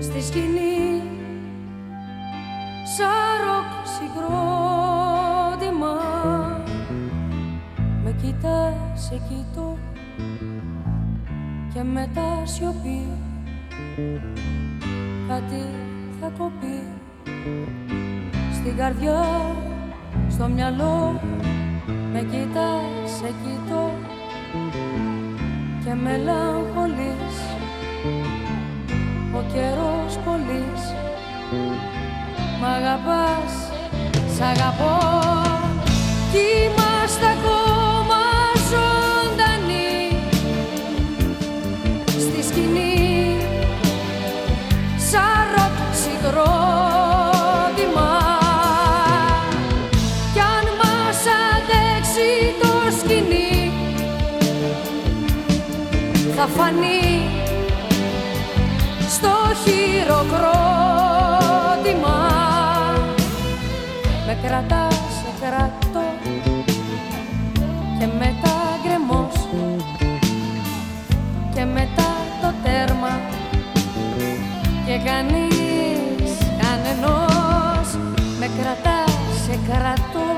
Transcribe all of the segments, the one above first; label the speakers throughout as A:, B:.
A: στη σκηνή σαν ροκ συγκρότημα. Με κοιτάς, σε κοιτώ και μετά σιωπή. Κάτι θα κοπεί στην καρδιά, στο μυαλό. Με κοιτάς, σε κοιτώ και μελαγχολείς ο καιρός πολλής. Μ' αγαπάς, σ' αγαπώ. Κι είμαστε ακόμα ζωντανοί. Στη σκηνή σαν ροκ Κι αν μας αντέξει το σκηνή Θα φανεί χειροκρότημα. Με κρατάς, σε κρατώ και μετά γκρεμός. Και μετά το τέρμα. Και κανείς κανενός. Με κρατάς, σε κρατώ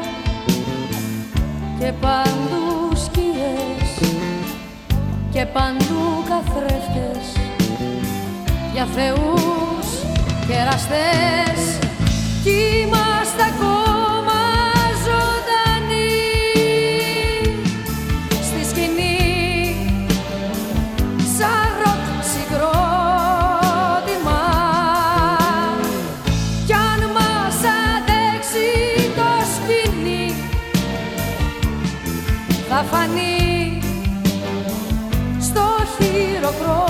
A: και παντού σκιές. Και παντού καθρέφτες για θεούς κεραστές. Κι είμαστε ακόμα ζωντανοί. Στη σκηνή σαν ροκ συγκρότημα. Κι αν μας αντέξει το σκηνή θα φανεί στο χειροκρότημα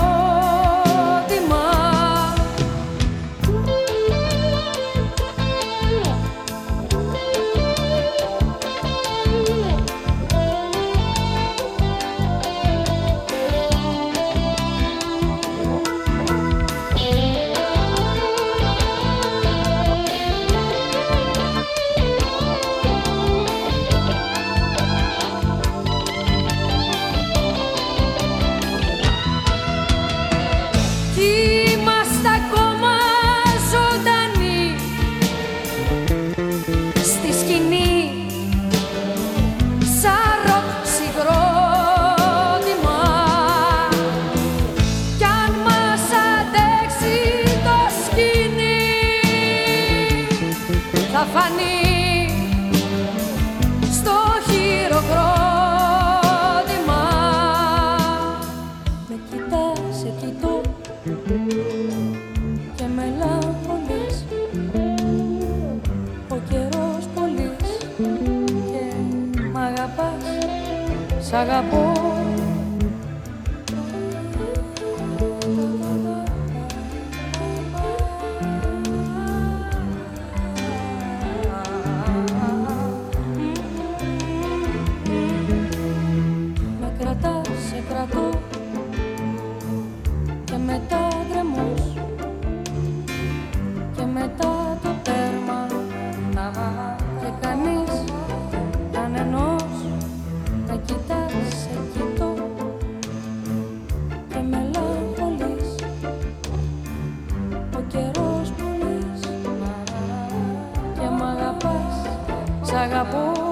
A: φανεί στο χειροκρότημα. Με κοιτάς, σε κοιτώ και μελαγχολείς ο καιρός πολύς και μ' αγαπάς, σ' αγαπώ. αγαπώ